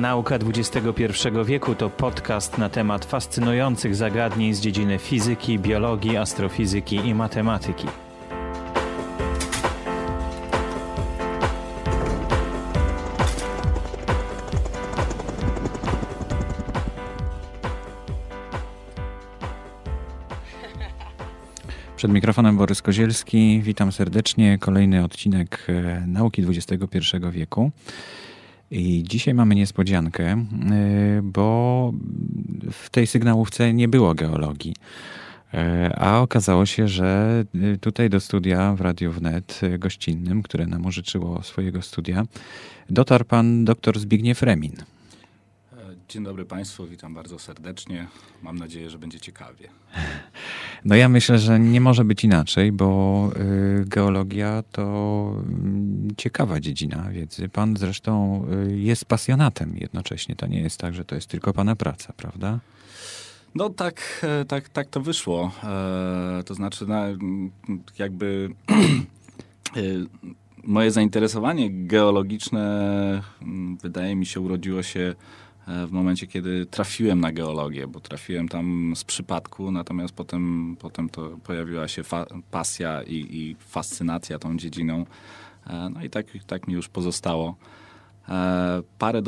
Nauka XXI wieku to podcast na temat fascynujących zagadnień z dziedziny fizyki, biologii, astrofizyki i matematyki. Przed mikrofonem Borys Kozielski. Witam serdecznie. Kolejny odcinek e, Nauki XXI wieku. I dzisiaj mamy niespodziankę, y, bo w tej sygnałówce nie było geologii. Y, a okazało się, że y, tutaj do studia w Radiu Wnet gościnnym, które nam użyczyło swojego studia, dotarł pan dr Zbigniew Remin. Dzień dobry Państwu, witam bardzo serdecznie. Mam nadzieję, że będzie ciekawie. No ja myślę, że nie może być inaczej, bo y, geologia to y, ciekawa dziedzina wiedzy. Pan zresztą y, jest pasjonatem jednocześnie. To nie jest tak, że to jest tylko Pana praca, prawda? No tak, e, tak, tak to wyszło. E, to znaczy na, jakby e, moje zainteresowanie geologiczne wydaje mi się urodziło się w momencie, kiedy trafiłem na geologię, bo trafiłem tam z przypadku, natomiast potem, potem to pojawiła się pasja i, i, fascynacja tą dziedziną. E, no i tak, tak mi już pozostało. E, parę,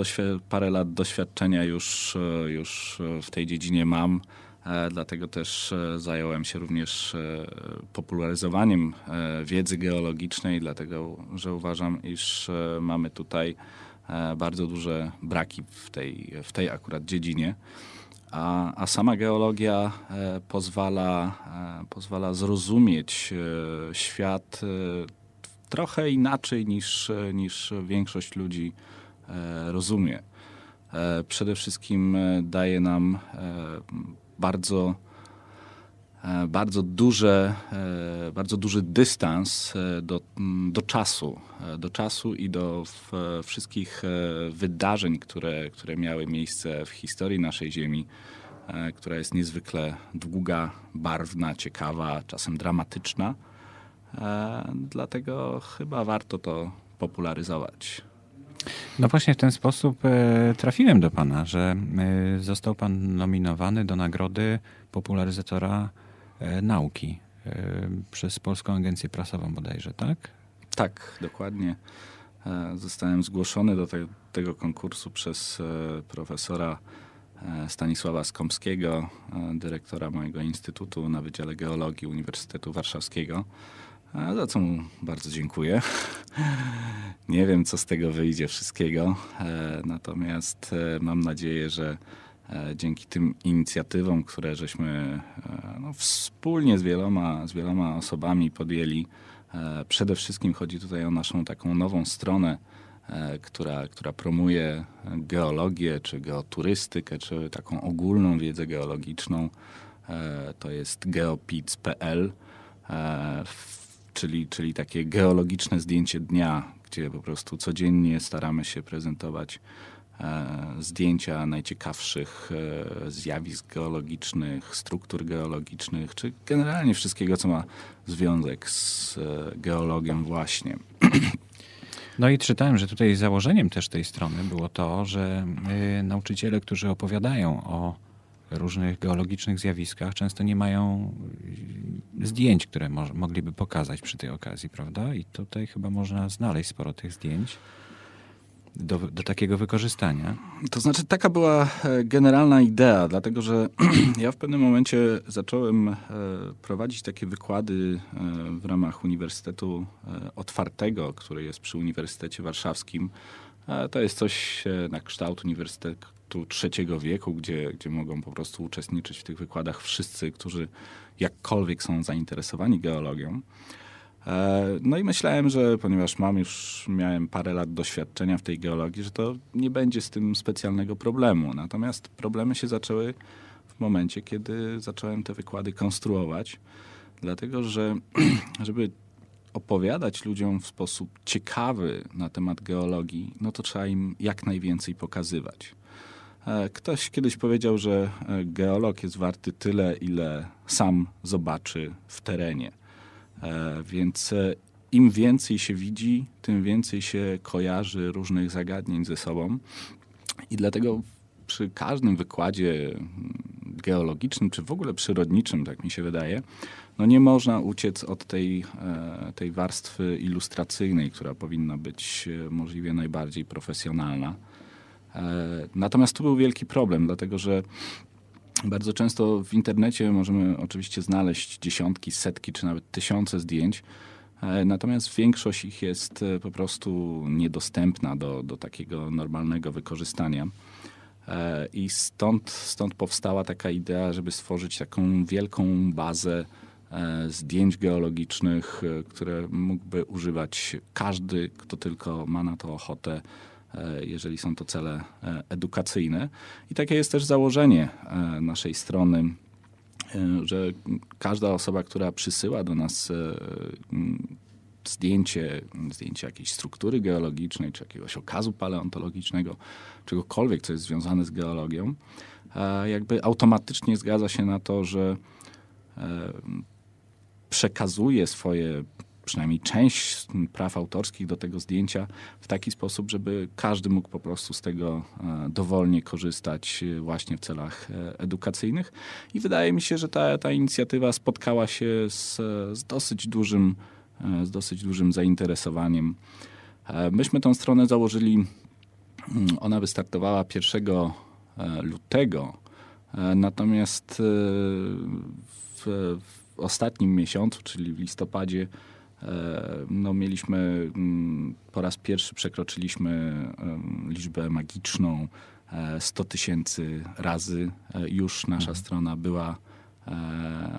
parę lat doświadczenia już, już w tej dziedzinie mam, dlatego też zająłem się również popularyzowaniem wiedzy geologicznej, dlatego że uważam, iż mamy tutaj E, bardzo duże braki w tej, w tej akurat dziedzinie. A, a sama geologia e, pozwala, e, pozwala zrozumieć świat trochę inaczej niż, niż większość ludzi rozumie. Przede wszystkim daje nam bardzo E, bardzo, duże, e, bardzo duży dystans e, do, do czasu, do czasu i do wszystkich wydarzeń, które, które miały miejsce w historii naszej Ziemi, która jest niezwykle długa, barwna, ciekawa, czasem dramatyczna. Dlatego chyba warto to popularyzować. No właśnie w ten sposób trafiłem do Pana, że został Pan nominowany do nagrody popularyzatora E, nauki e, przez Polską Agencję Prasową bodajże, tak? Tak, dokładnie. E, zostałem zgłoszony do te, tego konkursu przez profesora Stanisława Skąpskiego, dyrektora mojego instytutu na Wydziale Geologii Uniwersytetu Warszawskiego. Za co mu bardzo dziękuję. Nie wiem, co z tego wyjdzie wszystkiego, natomiast mam nadzieję, że E, dzięki tym inicjatywom, które żeśmy e, no, wspólnie z wieloma, z wieloma osobami podjęli. E, przede wszystkim chodzi tutaj o naszą taką nową stronę, która, która promuje geologię, czy geoturystykę, czy taką ogólną wiedzę geologiczną. To jest geopic.pl, czyli, czyli takie geologiczne zdjęcie dnia, gdzie po prostu codziennie staramy się prezentować E, zdjęcia najciekawszych e, zjawisk geologicznych, struktur geologicznych, czy generalnie wszystkiego, co ma związek z e, geologią właśnie. No i czytałem, że tutaj założeniem też tej strony było to, że nauczyciele, którzy opowiadają o różnych geologicznych zjawiskach, często nie mają zdjęć, które mogliby pokazać przy tej okazji, prawda? I tutaj chyba można znaleźć sporo tych zdjęć do, do takiego wykorzystania? To znaczy, taka była e, generalna idea, dlatego że ja w pewnym momencie zacząłem e, prowadzić takie wykłady e, w ramach Uniwersytetu Otwartego, który jest przy Uniwersytecie Warszawskim. To jest coś na kształt Uniwersytetu trzeciego wieku, gdzie, gdzie mogą po prostu uczestniczyć w tych wykładach wszyscy, którzy jakkolwiek są zainteresowani geologią. E, no i myślałem, że ponieważ mam już, miałem parę lat doświadczenia w tej geologii, że to nie będzie z tym specjalnego problemu. Natomiast problemy się zaczęły w momencie, kiedy zacząłem te wykłady konstruować. Dlatego, że żeby opowiadać ludziom w sposób ciekawy na temat geologii, no to trzeba im jak najwięcej pokazywać. E, ktoś kiedyś powiedział, że e, geolog jest warty tyle, ile sam zobaczy w terenie. E, więc im więcej się widzi, tym więcej się kojarzy różnych zagadnień ze sobą. I dlatego przy każdym wykładzie mm, geologicznym, czy w ogóle przyrodniczym, tak mi się wydaje, no nie można uciec od tej, tej warstwy ilustracyjnej, która powinna być możliwie najbardziej profesjonalna. E, natomiast tu był wielki problem, dlatego że bardzo często w internecie możemy oczywiście znaleźć dziesiątki, setki czy nawet tysiące zdjęć, e, natomiast większość ich jest e, po prostu niedostępna do, do takiego normalnego wykorzystania. I stąd, stąd powstała taka idea, żeby stworzyć taką wielką bazę zdjęć geologicznych, które mógłby używać każdy, kto tylko ma na to ochotę E, jeżeli są to cele e, edukacyjne. I takie jest też założenie e, naszej strony, że każda osoba, która przysyła do nas zdjęcie, zdjęcie jakiejś struktury geologicznej, czy jakiegoś okazu paleontologicznego, czegokolwiek, co jest związane z geologią, jakby automatycznie zgadza się na to, że przekazuje swoje przynajmniej część praw autorskich do tego zdjęcia w taki sposób, żeby każdy mógł po prostu z tego e, dowolnie korzystać e, właśnie w celach e, edukacyjnych. I wydaje mi się, że ta, ta inicjatywa spotkała się z, z dosyć dużym, z dosyć dużym zainteresowaniem. Myśmy tą stronę założyli, mm, ona wystartowała 1 lutego, natomiast w, w ostatnim miesiącu, czyli w listopadzie, no, mieliśmy mm, po raz pierwszy przekroczyliśmy liczbę magiczną 100 e, tysięcy razy. E, już nasza mhm. strona była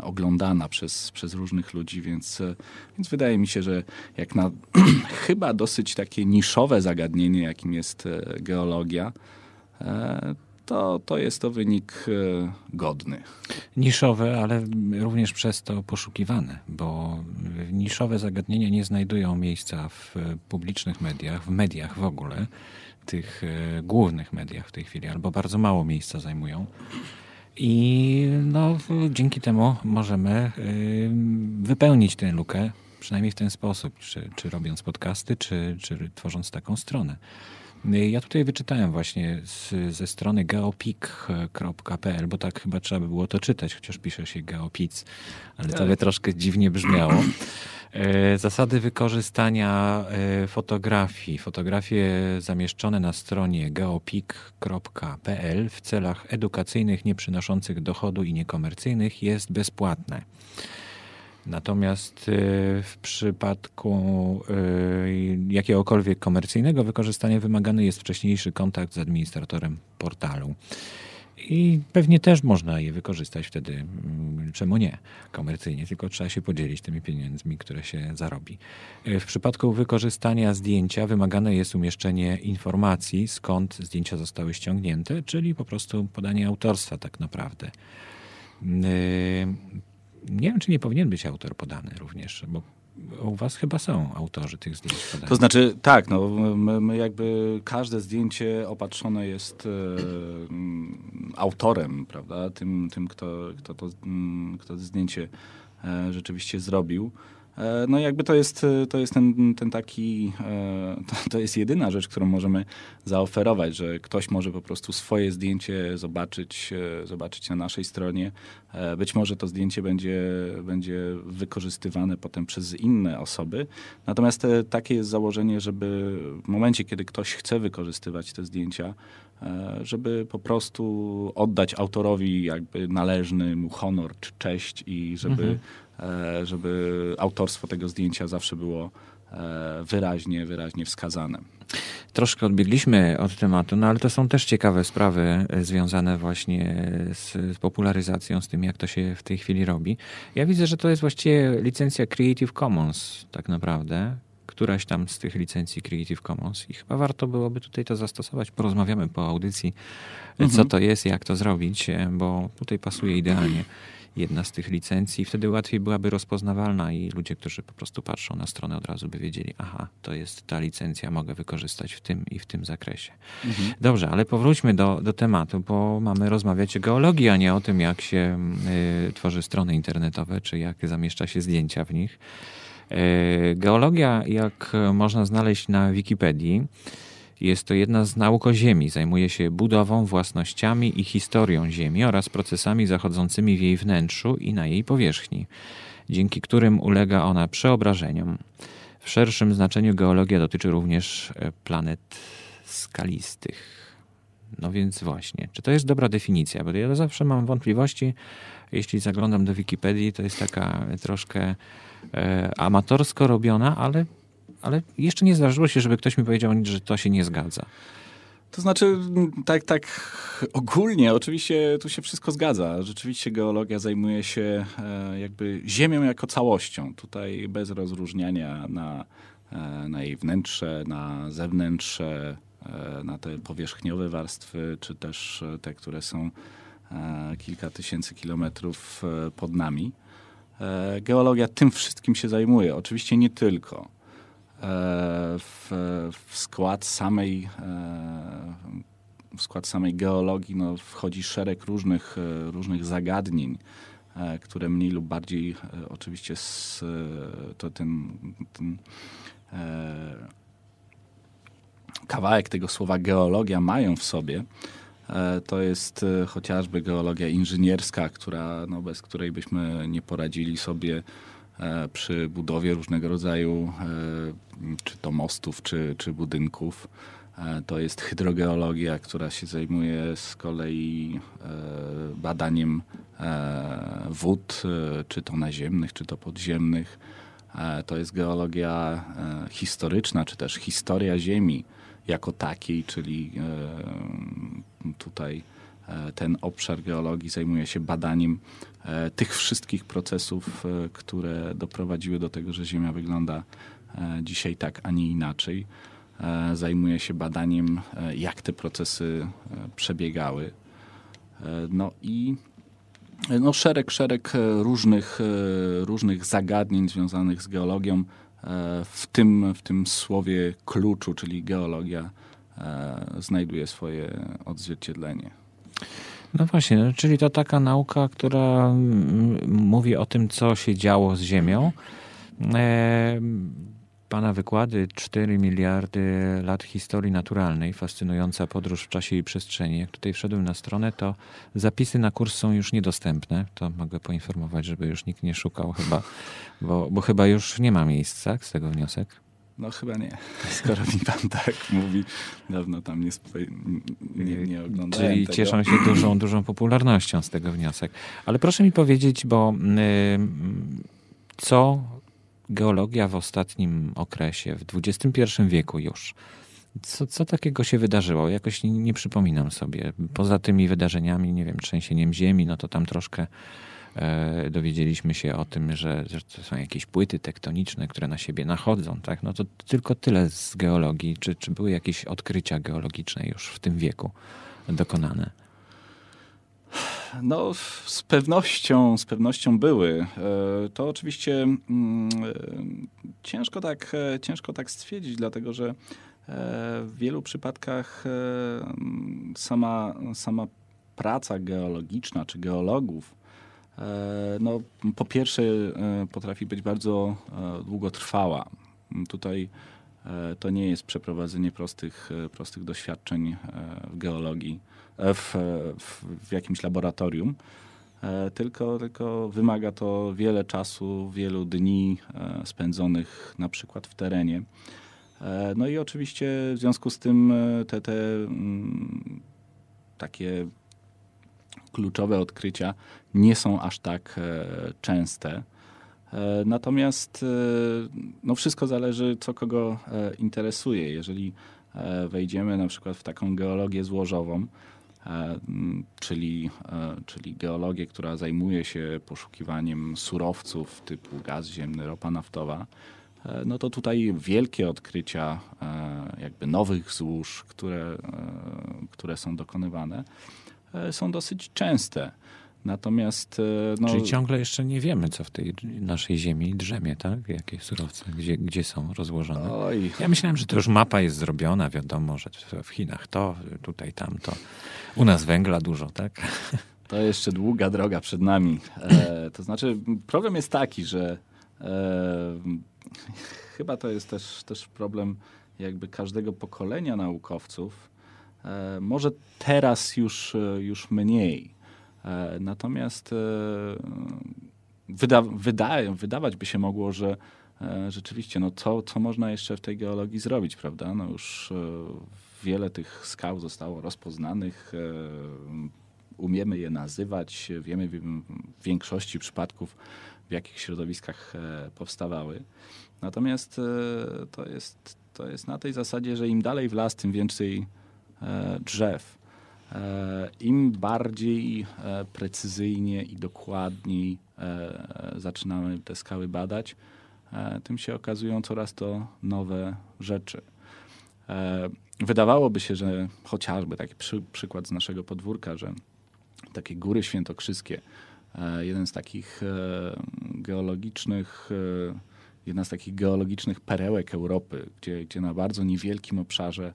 oglądana przez, przez różnych ludzi, więc, więc wydaje mi się, że jak na chyba dosyć takie niszowe zagadnienie, jakim jest geologia, to, to jest to wynik e, godny. Niszowe, ale również przez to poszukiwane, bo niszowe zagadnienia nie znajdują miejsca w publicznych mediach, w mediach w ogóle, tych e, głównych mediach w tej chwili, albo bardzo mało miejsca zajmują. I no, dzięki temu możemy e, wypełnić tę lukę, przynajmniej w ten sposób, czy, czy robiąc podcasty, czy, czy tworząc taką stronę. Ja tutaj wyczytałem właśnie z, ze strony geopik.pl, bo tak chyba trzeba by było to czytać, chociaż pisze się geopic, ale to tak. by troszkę dziwnie brzmiało. E, zasady wykorzystania e, fotografii. Fotografie zamieszczone na stronie geopik.pl w celach edukacyjnych, nieprzynoszących dochodu i niekomercyjnych jest bezpłatne. Natomiast y, w przypadku y, jakiegokolwiek komercyjnego wykorzystania wymagany jest wcześniejszy kontakt z administratorem portalu. I pewnie też można je wykorzystać wtedy, mm, czemu nie, komercyjnie, tylko trzeba się podzielić tymi pieniędzmi, które się zarobi. Y, w przypadku wykorzystania zdjęcia wymagane jest umieszczenie informacji, skąd zdjęcia zostały ściągnięte, czyli po prostu podanie autorstwa tak naprawdę nie wiem, czy nie powinien być autor podany również, bo u was chyba są autorzy tych zdjęć podani. To znaczy, tak, no, my, my jakby każde zdjęcie opatrzone jest e, autorem, prawda, tym, tym kto, kto, to, kto to zdjęcie e, rzeczywiście zrobił. E, no jakby to jest, e, to jest ten, ten taki, e, to jest jedyna rzecz, którą możemy zaoferować, że ktoś może po prostu swoje zdjęcie zobaczyć, zobaczyć na naszej stronie. Być może to zdjęcie będzie, będzie wykorzystywane potem przez inne osoby. Natomiast takie jest założenie, żeby w momencie, kiedy ktoś chce wykorzystywać te zdjęcia, żeby po prostu oddać autorowi jakby należny mu honor czy cześć i żeby mhm żeby autorstwo tego zdjęcia zawsze było e, wyraźnie, wyraźnie wskazane. Troszkę odbiegliśmy od tematu, no ale to są też ciekawe sprawy e, związane właśnie z, z, popularyzacją, z tym, jak to się w tej chwili robi. Ja widzę, że to jest właściwie licencja Creative Commons tak naprawdę. Któraś tam z tych licencji Creative Commons i chyba warto byłoby tutaj to zastosować. Porozmawiamy po audycji, mhm. co to jest, jak to zrobić, bo tutaj pasuje idealnie. Jedna z tych licencji. Wtedy łatwiej byłaby rozpoznawalna i ludzie, którzy po prostu patrzą na stronę, od razu by wiedzieli, aha, to jest ta licencja, mogę wykorzystać w tym i w tym zakresie. Mhm. Dobrze, ale powróćmy do, do tematu, bo mamy rozmawiać o geologii, a nie o tym, jak się y, tworzy strony internetowe, czy jak zamieszcza się zdjęcia w nich. Y, geologia, jak można znaleźć na Wikipedii, jest to jedna z nauk o Ziemi. Zajmuje się budową, własnościami i historią Ziemi oraz procesami zachodzącymi w jej wnętrzu i na jej powierzchni, dzięki którym ulega ona przeobrażeniom. W szerszym znaczeniu geologia dotyczy również e, planet skalistych. No więc właśnie, czy to jest dobra definicja? Bo ja zawsze mam wątpliwości, jeśli zaglądam do Wikipedii, to jest taka troszkę e, amatorsko robiona, ale ale jeszcze nie zdarzyło się, żeby ktoś mi powiedział, że to się nie zgadza. To znaczy, tak, tak ogólnie, oczywiście tu się wszystko zgadza. Rzeczywiście geologia zajmuje się e, jakby ziemią jako całością. Tutaj bez rozróżniania na, e, na jej wnętrze, na zewnętrze, e, na te powierzchniowe warstwy, czy też te, które są kilka tysięcy kilometrów pod nami. Geologia tym wszystkim się zajmuje. Oczywiście nie tylko. E, w, w skład samej e, w skład samej geologii no, wchodzi szereg różnych, e, różnych zagadnień, które mniej lub bardziej oczywiście z, to ten, ten kawałek tego słowa geologia mają w sobie. To jest chociażby geologia inżynierska, która, no, bez której byśmy nie poradzili sobie przy budowie różnego rodzaju, e, czy to mostów, czy, czy budynków. E, to jest hydrogeologia, która się zajmuje z kolei badaniem wód, czy to naziemnych, czy to podziemnych. To jest geologia historyczna, czy też historia Ziemi jako takiej, czyli tutaj ten obszar geologii zajmuje się badaniem E, tych wszystkich procesów, e, które doprowadziły do tego, że Ziemia wygląda e, dzisiaj tak, a nie inaczej. Zajmuje się badaniem, jak te procesy przebiegały. No i no szereg, szereg różnych, różnych zagadnień związanych z geologią, w tym, w tym słowie kluczu, czyli geologia, znajduje swoje odzwierciedlenie. No właśnie, no, czyli to taka nauka, która mm, mówi o tym, co się działo z Ziemią. Pana wykłady 4 miliardy lat historii naturalnej, fascynująca podróż w czasie i przestrzeni. Jak tutaj wszedłem na stronę, to zapisy na kurs są już niedostępne. To mogę poinformować, żeby już nikt nie szukał chyba, bo, bo chyba już nie ma miejsca, z tego wniosek. No chyba nie. Skoro mi pan tak mówi, dawno tam nie, nie, nie oglądałem Czyli tego. cieszą się dużą, dużą popularnością z tego wniosek. Ale proszę mi powiedzieć, bo y, co geologia w ostatnim okresie, w XXI wieku już, co, co takiego się wydarzyło? Jakoś nie, nie przypominam sobie. Poza tymi wydarzeniami, nie wiem, trzęsieniem ziemi, no to tam troszkę dowiedzieliśmy się o tym, że, że to są jakieś płyty tektoniczne, które na siebie nachodzą, tak? No to tylko tyle z geologii. Czy, czy były jakieś odkrycia geologiczne już w tym wieku dokonane? No, z pewnością, z pewnością były. E, to oczywiście mm, e, ciężko tak, ciężko tak stwierdzić, dlatego że w wielu przypadkach sama, sama praca geologiczna czy geologów E, no, po pierwsze e, potrafi być bardzo e, długotrwała. Tutaj to nie jest przeprowadzenie prostych, prostych doświadczeń w geologii, w, w, w jakimś laboratorium, tylko, tylko wymaga to wiele czasu, wielu dni spędzonych na przykład w terenie. No i oczywiście w związku z tym te, te mm, takie kluczowe odkrycia nie są aż tak e, częste. E, natomiast e, no wszystko zależy, co kogo interesuje. Jeżeli wejdziemy na przykład w taką geologię złożową, czyli, czyli geologię, która zajmuje się poszukiwaniem surowców typu gaz ziemny, ropa naftowa, no to tutaj wielkie odkrycia jakby nowych złóż, które, które są dokonywane, są dosyć częste. Natomiast. No... Czyli ciągle jeszcze nie wiemy, co w tej naszej ziemi drzemie, tak? Jakie surowce, gdzie, gdzie są rozłożone. Oj. Ja myślałem, że to już mapa jest zrobiona, wiadomo, że w Chinach to, tutaj tamto. U nas węgla dużo, tak? To jeszcze długa droga przed nami. E, to znaczy, problem jest taki, że e, chyba to jest też, też problem jakby każdego pokolenia naukowców. E, może teraz już, już mniej. E, natomiast e, wyda, wyda, wydawać by się mogło, że e, rzeczywiście, no co, co można jeszcze w tej geologii zrobić, prawda? No już wiele tych skał zostało rozpoznanych, umiemy je nazywać, wiemy w większości przypadków, w jakich środowiskach powstawały. Natomiast to jest, to jest na tej zasadzie, że im dalej w las, tym więcej drzew. E, Im bardziej e, precyzyjnie i dokładniej e, zaczynamy te skały badać, tym się okazują coraz to nowe rzeczy. Wydawałoby się, że chociażby taki przy, przykład z naszego podwórka, że takie góry świętokrzyskie, jeden z takich geologicznych, jedna z takich geologicznych perełek Europy, gdzie, gdzie na bardzo niewielkim obszarze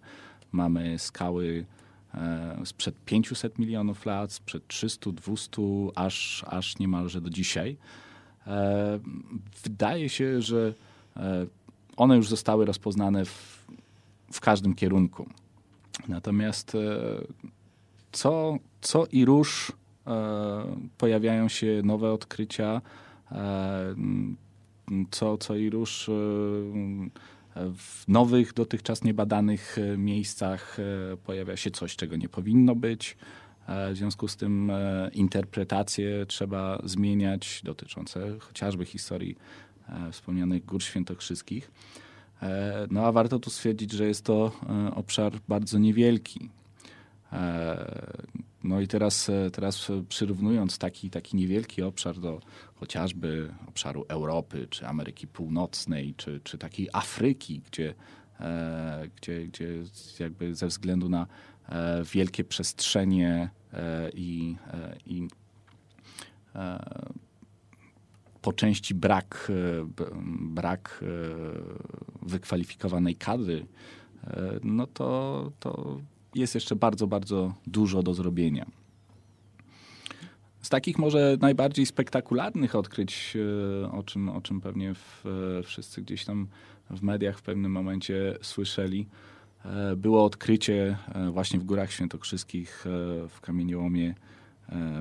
mamy skały E, sprzed 500 milionów lat, sprzed 300, 200, aż, aż niemalże do dzisiaj. E, wydaje się, że e, one już zostały rozpoznane w, w każdym kierunku. Natomiast co, co i róż pojawiają się nowe odkrycia, co, co i róż w nowych, dotychczas niebadanych e, miejscach e, pojawia się coś, czego nie powinno być. E, w związku z tym interpretacje trzeba zmieniać dotyczące chociażby historii wspomnianych gór świętokrzyskich. No a warto tu stwierdzić, że jest to obszar bardzo niewielki. No i teraz, teraz przyrównując taki, taki niewielki obszar do chociażby obszaru Europy, czy Ameryki Północnej, czy, czy takiej Afryki, gdzie, e, gdzie, gdzie jakby ze względu na e, wielkie przestrzenie e, i, e, i e, po części brak, e, brak wykwalifikowanej kadry, no to, to jest jeszcze bardzo, bardzo dużo do zrobienia. Z takich może najbardziej spektakularnych odkryć, e, o czym, o czym pewnie w, e, wszyscy gdzieś tam w mediach w pewnym momencie słyszeli, e, było odkrycie właśnie w Górach Świętokrzyskich w kamieniołomie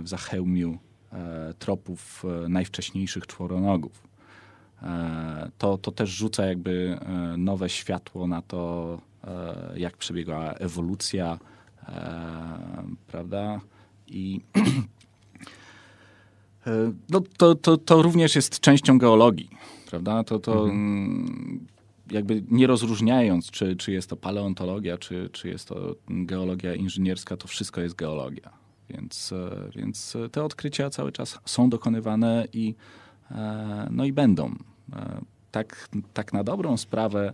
w Zachełmiu tropów najwcześniejszych czworonogów. To, to też rzuca jakby nowe światło na to, jak przebiegała ewolucja, prawda? I E, no, to, to, to również jest częścią geologii, prawda? To, to mhm. Mm, jakby nie rozróżniając, czy, czy jest to paleontologia, czy, czy jest to geologia inżynierska, to wszystko jest geologia. Więc, e, więc te odkrycia cały czas są dokonywane i, e, no i będą. Tak, tak na dobrą sprawę,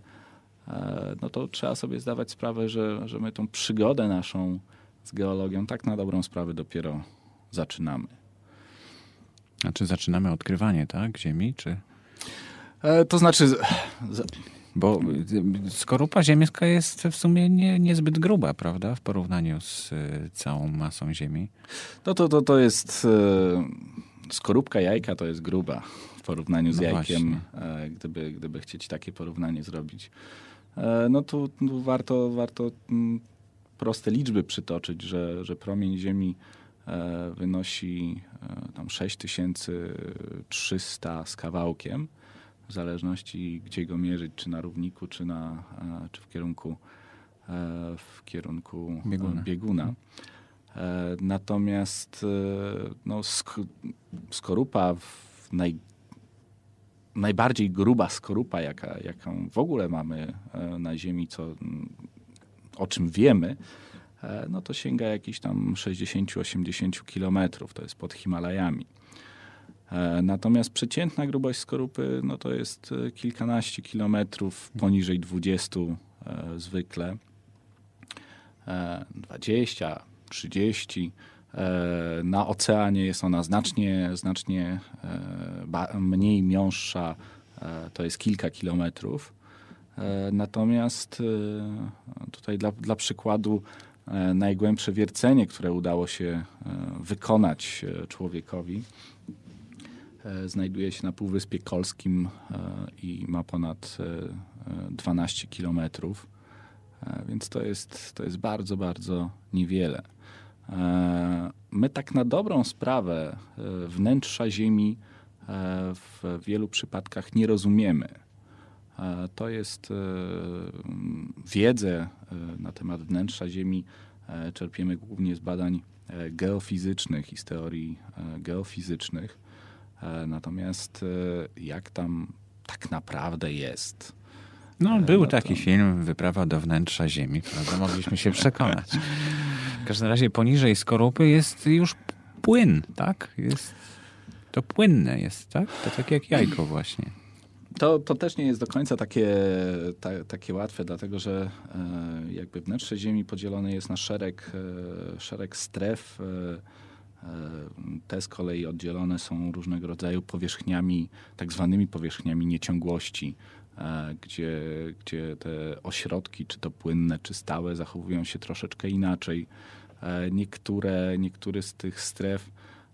no to trzeba sobie zdawać sprawę, że, że my tą przygodę naszą z geologią tak na dobrą sprawę dopiero zaczynamy. Znaczy zaczynamy odkrywanie, tak? Ziemi, czy... E, to znaczy... Bo skorupa ziemska jest w sumie nie, niezbyt gruba, prawda? W porównaniu z e, całą masą Ziemi. No to, to, to jest... E, skorupka jajka to jest gruba w porównaniu z no jajkiem, e, gdyby, gdyby chcieć takie porównanie zrobić. E, no tu, tu warto, warto m, proste liczby przytoczyć, że, że promień Ziemi E, wynosi e, tam 6300 z kawałkiem, w zależności gdzie go mierzyć, czy na równiku, czy, na, czy w kierunku, w kierunku bieguna. bieguna. Natomiast no, skorupa, naj, najbardziej gruba skorupa, jaka, jaką w ogóle mamy na Ziemi, co, o czym wiemy, E, no to sięga jakichś tam 60-80 kilometrów, to jest pod Himalajami. E, natomiast przeciętna grubość skorupy no to jest e, kilkanaście kilometrów, poniżej 20 zwykle. 20, 30. Na oceanie jest ona znacznie, znacznie mniej miąższa, to jest kilka kilometrów. Natomiast tutaj dla, dla przykładu najgłębsze wiercenie, które udało się wykonać człowiekowi, znajduje się na Półwyspie Kolskim i ma ponad 12 kilometrów. E, więc to jest, to jest bardzo, bardzo niewiele. E, my tak na dobrą sprawę e, wnętrza Ziemi w wielu przypadkach nie rozumiemy. To jest wiedzę na temat wnętrza Ziemi czerpiemy głównie z badań geofizycznych i z teorii geofizycznych. Natomiast jak tam tak naprawdę jest, no, był no taki film, Wyprawa do wnętrza Ziemi, prawda? Mogliśmy się przekonać. W każdym razie poniżej skorupy jest już płyn, tak? Jest, to płynne jest, tak? To tak jak jajko właśnie. To, to też nie jest do końca takie, ta, takie łatwe, dlatego że e, jakby wnętrze Ziemi podzielone jest na szereg, e, szereg stref. E, e te z kolei oddzielone są różnego rodzaju powierzchniami, tak zwanymi powierzchniami nieciągłości. E, gdzie, gdzie te ośrodki, czy to płynne, czy stałe, zachowują się troszeczkę inaczej. E, niektóre, niektóre z tych stref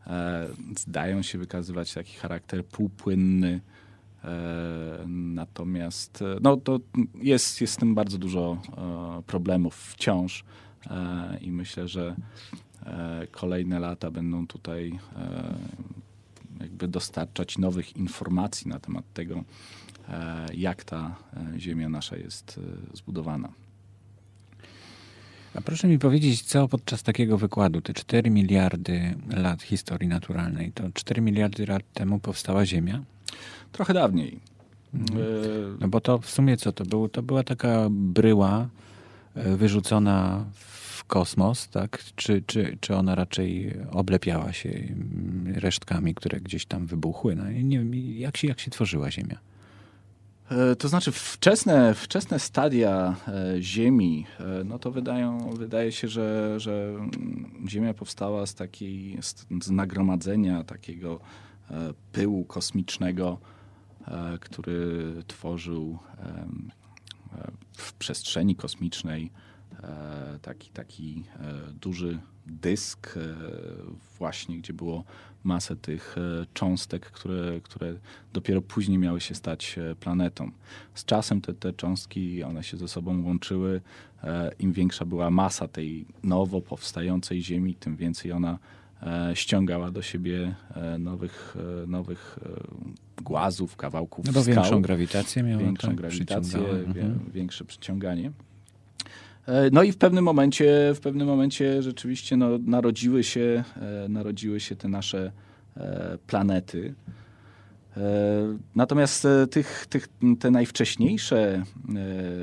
e, zdają się wykazywać taki charakter półpłynny, Natomiast no, to jest, jest z tym bardzo dużo problemów wciąż. I myślę, że kolejne lata będą tutaj jakby dostarczać nowych informacji na temat tego, jak ta e, Ziemia nasza jest e, zbudowana. A proszę mi powiedzieć, co podczas takiego wykładu, te 4 miliardy lat historii naturalnej, to 4 miliardy lat temu powstała Ziemia? Trochę dawniej. Mhm. No bo to w sumie co to było? To była taka bryła wyrzucona w kosmos, tak? Czy, czy, czy ona raczej oblepiała się mm, resztkami, które gdzieś tam wybuchły? No, nie wiem, jak się, jak się tworzyła Ziemia? E, to znaczy wczesne, wczesne stadia e, Ziemi, e, no to wydają, wydaje się, że, że Ziemia powstała z takiej, z nagromadzenia takiego pyłu kosmicznego, który tworzył w przestrzeni kosmicznej taki, taki duży dysk właśnie, gdzie było masę tych e, cząstek, które, które dopiero później miały się stać e, planetą. Z czasem te, te cząstki, one się ze sobą łączyły. E, Im większa była masa tej nowo powstającej Ziemi, tym więcej ona ściągała do siebie nowych, nowych głazów, kawałków no bo skał. większą grawitację miała. Większą tak, grawitację, mhm. większe przyciąganie. E, no i w pewnym momencie, w pewnym momencie rzeczywiście no, narodziły, się, e, narodziły się te nasze e, planety. Natomiast tych, tych, te najwcześniejsze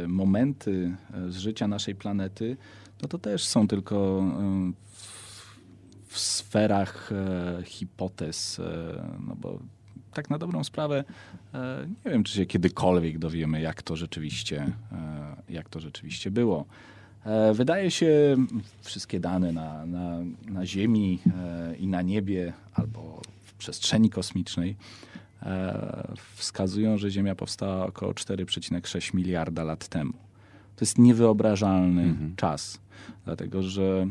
momenty z życia naszej planety, no to też są tylko w sferach hipotez, no bo tak na dobrą sprawę nie wiem, czy się kiedykolwiek dowiemy, jak to rzeczywiście, jak to rzeczywiście było. E, wydaje się, wszystkie dane na, na, na Ziemi e, i na niebie albo w przestrzeni kosmicznej e, wskazują, że Ziemia powstała około 4,6 miliarda lat temu. To jest niewyobrażalny mhm. czas, dlatego że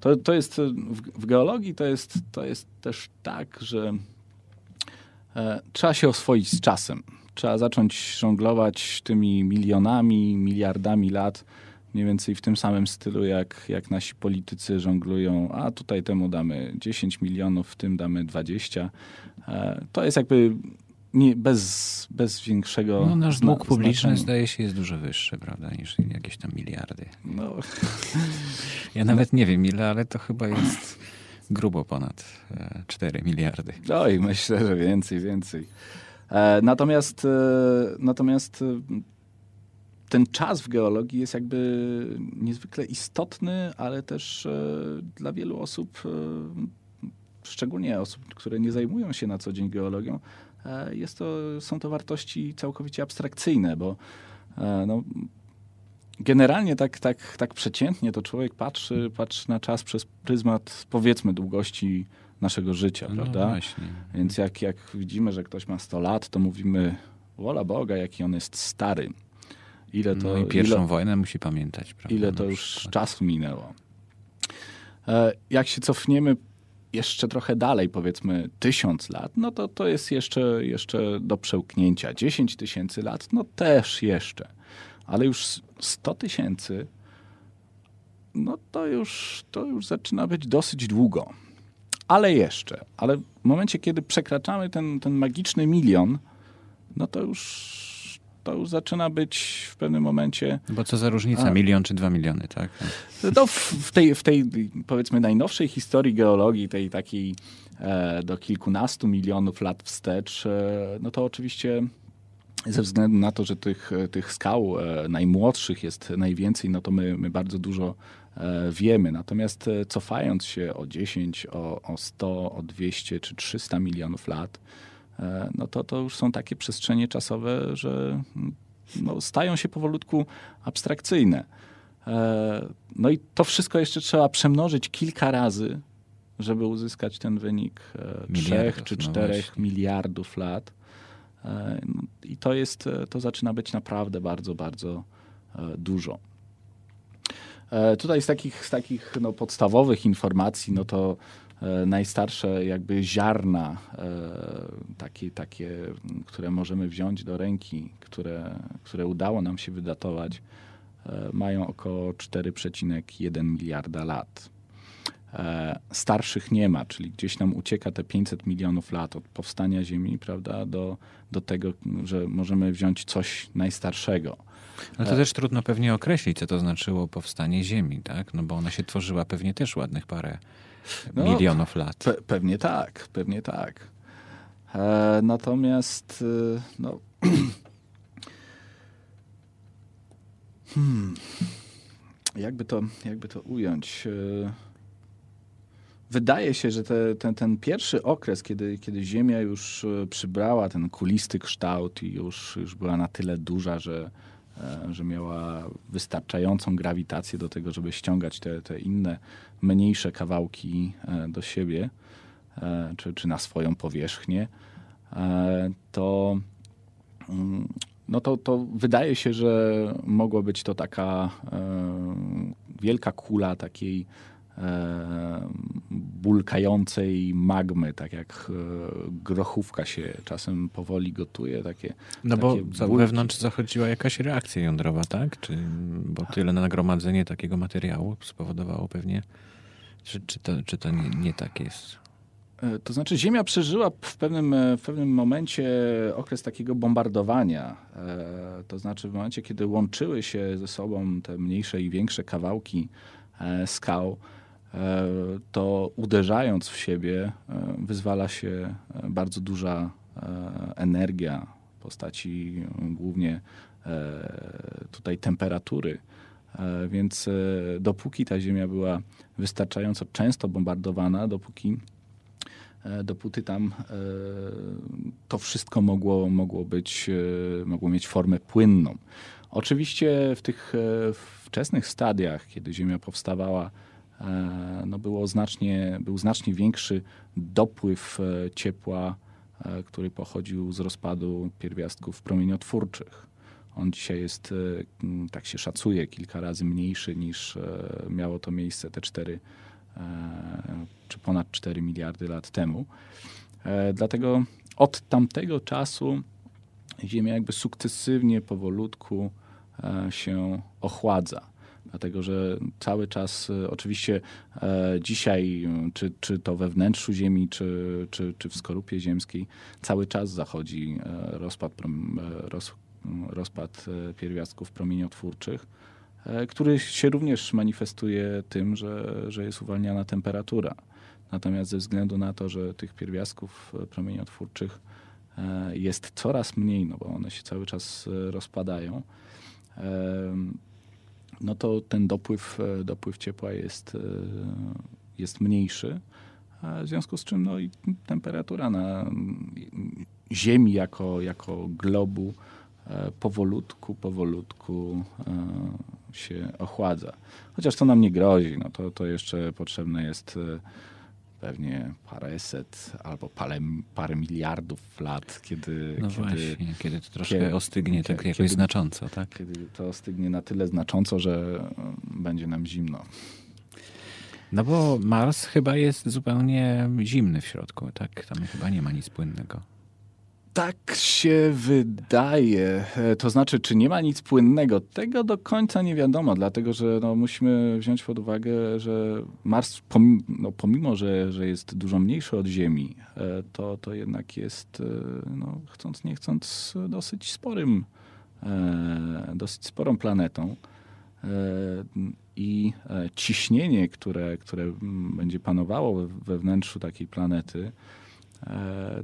to, to jest w, w, geologii to jest, to jest też tak, że e, trzeba się oswoić z czasem. Trzeba zacząć żonglować tymi milionami, miliardami lat mniej więcej w tym samym stylu, jak, jak nasi politycy żonglują, a tutaj temu damy 10 milionów, w tym damy 20. E, to jest jakby nie, bez, bez większego. No, nasz dług publiczny zdaje się jest dużo wyższy, prawda, niż jakieś tam miliardy. No. Ja nawet nie wiem ile, ale to chyba jest grubo ponad 4 e, miliardy. No i myślę, że więcej, więcej. E, natomiast, natomiast ten czas w geologii jest jakby niezwykle istotny, ale też e, dla wielu osób, e, szczególnie osób, które nie zajmują się na co dzień geologią, e, jest to, są to wartości całkowicie abstrakcyjne, bo no, generalnie tak, tak, tak przeciętnie to człowiek patrzy, patrzy na czas przez pryzmat powiedzmy długości naszego życia, No prawda? właśnie. Więc jak, jak widzimy, że ktoś ma 100 lat, to mówimy, wola Boga, jaki on jest stary. Ile to, No i pierwszą ile, wojnę musi pamiętać, prawda? ile na to już czasu minęło. E, Jak się cofniemy jeszcze trochę dalej, powiedzmy tysiąc lat, no to to jest jeszcze, jeszcze do przełknięcia. 10 tysięcy lat, no też jeszcze. Ale już 100 tysięcy, no to już, to już zaczyna być dosyć długo. Ale jeszcze. Ale w momencie, kiedy przekraczamy ten, ten magiczny milion, no to już, to już zaczyna być w pewnym momencie Bo co za różnica, A. milion czy dwa miliony, tak? no, w, w, tej, w tej, powiedzmy, najnowszej historii geologii, tej takiej e, do kilkunastu milionów lat wstecz, e, no to oczywiście ze względu na to, że tych, tych skał e, najmłodszych jest najwięcej, no to my, my bardzo dużo e, wiemy. Natomiast e, cofając się o 10, o, o 100, o 200 czy 300 milionów lat, no to to już są takie przestrzenie czasowe, że mm, no, stają się powolutku abstrakcyjne. E, No i to wszystko jeszcze trzeba przemnożyć kilka razy, żeby uzyskać ten wynik e, trzech czy no czterech właśnie. miliardów lat. E, no I to jest, e, to zaczyna być naprawdę bardzo, bardzo e, dużo. E, Tutaj z takich, z takich no, podstawowych informacji, no to e, najstarsze jakby ziarna, e, takie, takie, które możemy wziąć do ręki, które, które udało nam się wydatować, e, mają około 4,1 miliarda lat. E, Starszych nie ma, czyli gdzieś nam ucieka te 500 milionów lat od powstania Ziemi, prawda, do, do tego, że możemy wziąć coś najstarszego. Ale to też trudno pewnie określić, co to znaczyło powstanie Ziemi, tak? No bo ona się tworzyła pewnie też ładnych parę No, milionów lat. Pe pewnie tak, pewnie tak. E, natomiast y, no, hmm, jakby, to, jakby to ująć? Y, Wydaje się, że te, ten, ten pierwszy okres, kiedy, kiedy Ziemia już y, przybrała ten kulisty kształt i już, już była na tyle duża, że, e, że miała wystarczającą grawitację do tego, żeby ściągać te, te inne, mniejsze kawałki e, do siebie, e, czy, czy na swoją powierzchnię, e, to, mm, no to, to wydaje się, że mogła być to taka e, wielka kula takiej e, bulkającej magmy, tak jak e, grochówka się czasem powoli gotuje, takie No bo takie wewnątrz zachodziła jakaś reakcja jądrowa, tak? Czy, bo tyle nagromadzenie takiego materiału spowodowało pewnie, czy, czy to, czy to nie, nie tak jest? E, To znaczy Ziemia przeżyła w pewnym, e, w pewnym momencie okres takiego bombardowania. E, To znaczy w momencie, kiedy łączyły się ze sobą te mniejsze i większe kawałki e, skał, e, to uderzając w siebie e, wyzwala się e, bardzo duża e, energia w postaci e, głównie e, tutaj temperatury. E, Więc e, dopóki ta Ziemia była wystarczająco często bombardowana, dopóki e, dopóty tam e, to wszystko mogło, mogło być, e, mogło mieć formę płynną. Oczywiście w tych e, wczesnych stadiach, kiedy Ziemia powstawała, e, no było znacznie, był znacznie większy dopływ e, ciepła, e, który pochodził z rozpadu pierwiastków promieniotwórczych. On dzisiaj jest, e, tak się szacuje, kilka razy mniejszy niż e, miało to miejsce te cztery e, czy ponad 4 miliardy lat temu. E, Dlatego od tamtego czasu Ziemia jakby sukcesywnie, powolutku e, się ochładza. Dlatego, że cały czas, e, oczywiście e, dzisiaj, m, czy, czy to we wnętrzu Ziemi, czy, czy, czy w skorupie ziemskiej, cały czas zachodzi e, rozpad, roz, m, rozpad pierwiastków promieniotwórczych, który się również manifestuje tym, że, że jest uwalniana temperatura. Natomiast ze względu na to, że tych pierwiastków promieniotwórczych jest coraz mniej, no bo one się cały czas rozpadają, no to ten dopływ, e, dopływ ciepła jest, e, jest mniejszy, w związku z czym no, i temperatura na mm, Ziemi jako, jako globu powolutku, powolutku się ochładza. Chociaż to nam nie grozi, no to, to jeszcze potrzebne jest pewnie paręset albo parę, parę miliardów lat, kiedy... No kiedy, właśnie, kiedy to troszkę kiedy, ostygnie tak jakoś kiedy, znacząco, tak? Kiedy to ostygnie na tyle znacząco, że będzie nam zimno. No bo Mars chyba jest zupełnie zimny w środku, tak? Tam chyba nie ma nic płynnego. Tak się wydaje. E, to znaczy, czy nie ma nic płynnego? Tego do końca nie wiadomo, dlatego że no, musimy wziąć pod uwagę, że Mars, pomimo, no, pomimo że, że jest dużo mniejszy od Ziemi, e, to, to jednak jest, e, no, chcąc nie chcąc, dosyć sporym, dosyć sporą planetą. I ciśnienie, które, które będzie panowało we wnętrzu takiej planety,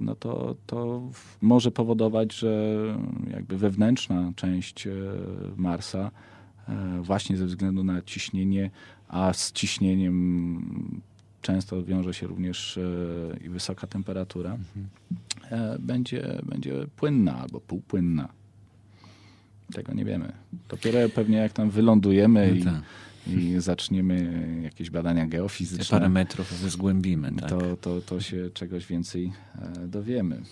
no to, to może powodować, że jakby wewnętrzna część e, Marsa e, właśnie ze względu na ciśnienie, a z ciśnieniem często wiąże się również i wysoka temperatura, mhm. będzie, będzie płynna albo półpłynna. Tego nie wiemy. Dopiero pewnie jak tam wylądujemy no i tak i zaczniemy jakieś badania geofizyczne. Te parę metrów zgłębimy. Tak? To, to, to się czegoś więcej e, dowiemy.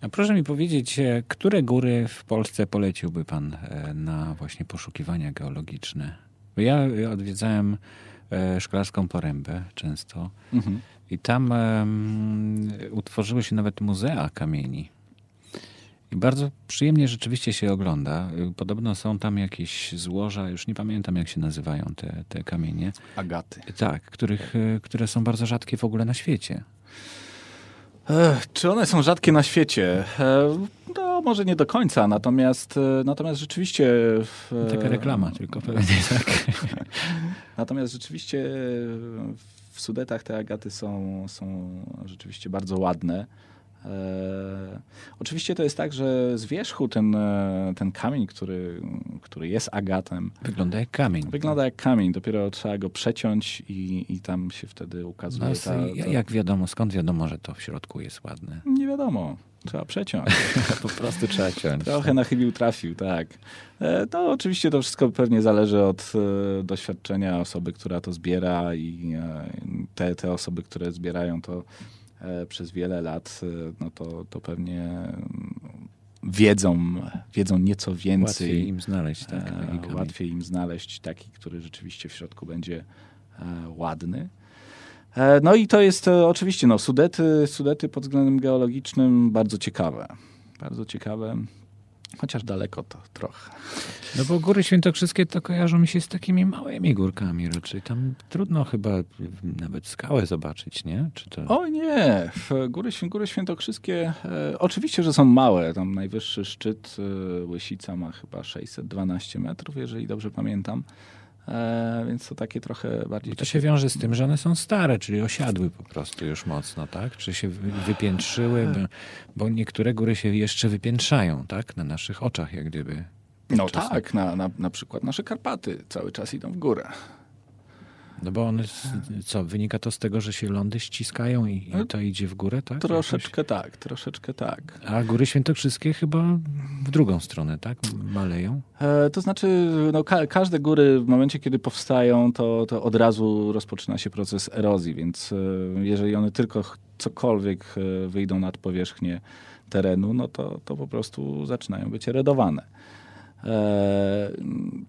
A proszę mi powiedzieć, e, które góry w Polsce poleciłby pan e, na właśnie poszukiwania geologiczne? Bo ja odwiedzałem Szklarską Porębę często mhm. i tam um, utworzyły się nawet muzea kamieni. Bardzo przyjemnie rzeczywiście się ogląda. Podobno są tam jakieś złoża, już nie pamiętam jak się nazywają te, te kamienie. Agaty. Tak, których, które są bardzo rzadkie w ogóle na świecie. Ech, czy one są rzadkie na świecie? No, może nie do końca, natomiast, e, natomiast rzeczywiście... Taka reklama tylko pewnie, tak. natomiast rzeczywiście w Sudetach te agaty są, są rzeczywiście bardzo ładne. E, oczywiście to jest tak, że z wierzchu ten, e, ten kamień, który, który jest agatem. Wygląda jak kamień. Wygląda jak kamień. Dopiero trzeba go przeciąć i, i tam się wtedy ukazuje. No, ta, ta... Jak wiadomo, skąd wiadomo, że to w środku jest ładne? Nie wiadomo. Trzeba przeciąć. po prostu trzeba ciąć. Trochę nachylił, trafił, tak. To oczywiście to wszystko pewnie zależy od doświadczenia osoby, która to zbiera i te, te osoby, które zbierają to przez wiele lat, e, no to, to pewnie wiedzą, wiedzą nieco więcej. Łatwiej im znaleźć, tak? E, łatwiej im znaleźć taki, który rzeczywiście w środku będzie ładny. No i to jest oczywiście, no, Sudety, Sudety pod względem geologicznym bardzo ciekawe. Bardzo ciekawe. Chociaż daleko to trochę. No bo góry świętokrzyskie to kojarzą mi się z takimi małymi górkami raczej. Tam trudno chyba nawet skałę zobaczyć, nie? Czy to... O nie, góry, góry świętokrzyskie e, oczywiście, że są małe. Tam najwyższy szczyt e, Łysica ma chyba 612 metrów, jeżeli dobrze pamiętam. E, więc to takie trochę bardziej... Bo to się wiąże z tym, że one są stare, czyli osiadły po prostu już mocno, tak? Czy się wypiętrzyły, bo, bo niektóre góry się jeszcze wypiętrzają, tak? Na naszych oczach jak gdyby. No tak, na, na, na przykład nasze Karpaty cały czas idą w górę. No bo one, co, wynika to z tego, że się lądy ściskają i, i no, to idzie w górę, tak? Troszeczkę Jakoś? tak, troszeczkę tak. A góry świętokrzyskie chyba w drugą stronę, tak? Maleją? E, to znaczy, no, ka każde góry w momencie, kiedy powstają, to, to od razu rozpoczyna się proces erozji, więc e, jeżeli one tylko cokolwiek e, wyjdą nad powierzchnię terenu, no to, to po prostu zaczynają być erodowane. E,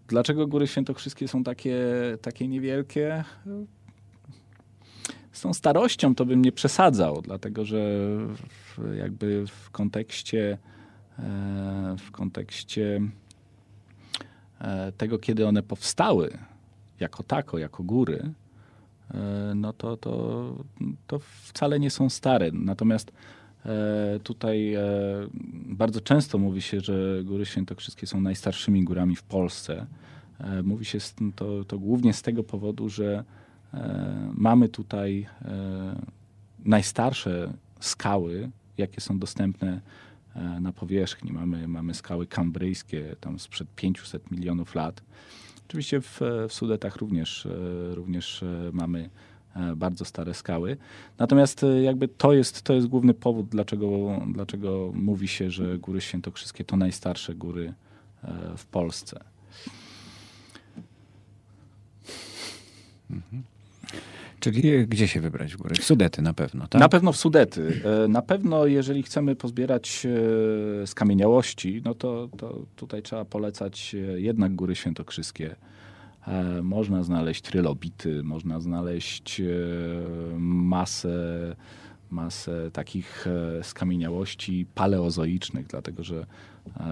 dlaczego Góry Świętokrzyskie są takie, takie niewielkie? Z tą starością to bym nie przesadzał, dlatego że w, jakby w kontekście e, w kontekście e, tego, kiedy one powstały jako tako, jako góry, no to, to, to wcale nie są stare. Natomiast tutaj e, bardzo często mówi się, że Góry Świętokrzyskie są najstarszymi górami w Polsce. E, mówi się to, to głównie z tego powodu, że mamy tutaj najstarsze skały, jakie są dostępne na powierzchni. Mamy, mamy skały kambryjskie tam sprzed 500 milionów lat. Oczywiście w, w Sudetach również, również mamy bardzo stare skały. Natomiast jakby to jest, to jest główny powód, dlaczego, dlaczego mówi się, że Góry Świętokrzyskie to najstarsze góry w Polsce. Mhm. Czyli gdzie się wybrać w góry? W Sudety na pewno, tak? Na pewno w Sudety. E, na pewno jeżeli chcemy pozbierać e, skamieniałości, no to, to tutaj trzeba polecać e, jednak Góry Świętokrzyskie. Można znaleźć trylobity, można znaleźć masę, masę takich skamieniałości paleozoicznych, dlatego że